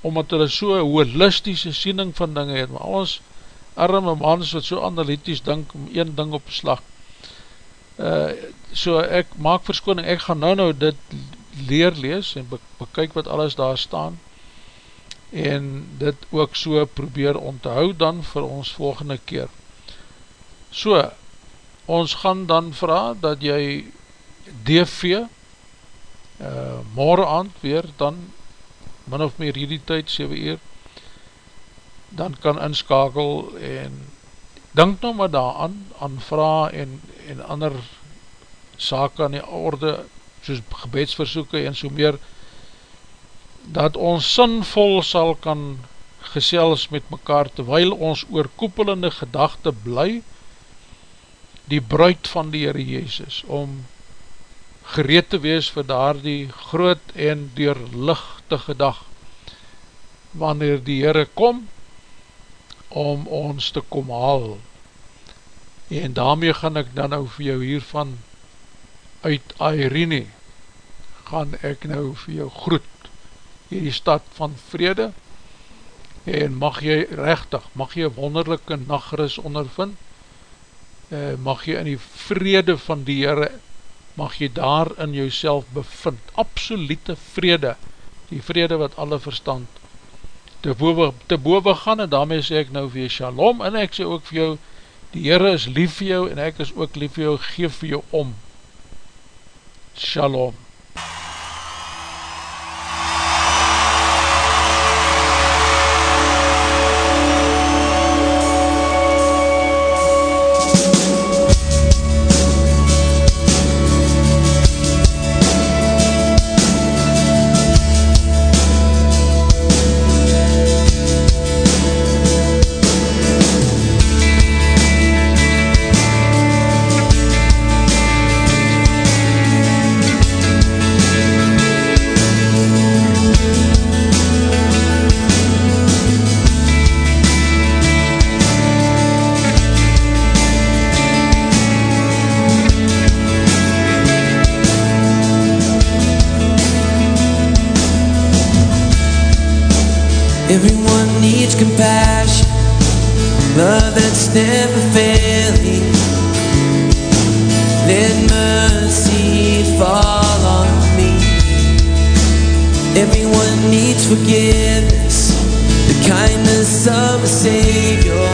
omdat hulle so holistische siening van dinge het, maar ons arme mans wat so analytisch dink om een ding op slag. Uh, so ek maak verskoning, ek gaan nou nou dit leer lees en bekyk wat alles daar staan en dit ook so probeer onthou dan vir ons volgende keer. So, ons gaan dan vraag dat jy DV uh, morgen aand weer dan min of meer hierdie tyd, 7 uur dan kan inskakel en denk nou maar daar aan, aan vraag en, en ander sake aan die orde soos gebedsversoeken en so meer, dat ons sinvol sal kan gesels met mekaar, terwyl ons oorkoepelende gedachte bly, die bruid van die Heere Jezus, om gereed te wees vir daar die groot en doorlichtige dag, wanneer die Heere kom, om ons te kom haal. En daarmee gaan ek dan nou vir jou hiervan uit Airene gaan ek nou vir jou groet hier die stad van vrede en mag jy rechtig, mag jy wonderlijke nachtris ondervind eh, mag jy in die vrede van die Heere mag jy daar in jouself bevind. Absolute vrede. Die vrede wat alle verstand te boven, te boven gaan en daarmee sê ek nou vir jy shalom en ek sê ook vir jou die Heere is lief vir jou en ek is ook lief vir jou. Geef vir jou om. Shalom. passion, love that's never failing. Let mercy fall on me. Everyone needs forgiveness, the kindness of a Savior.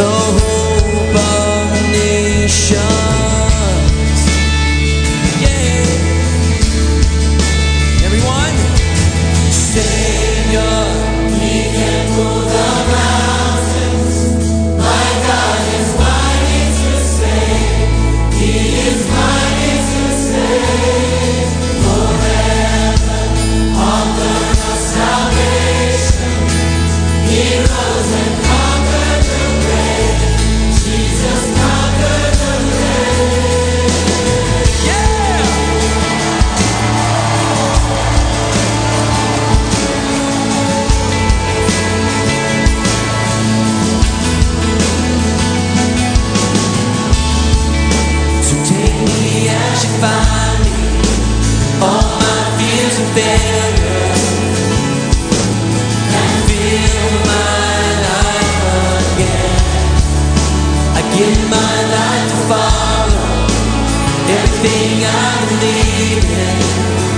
The hope of a nation. everything I believe in.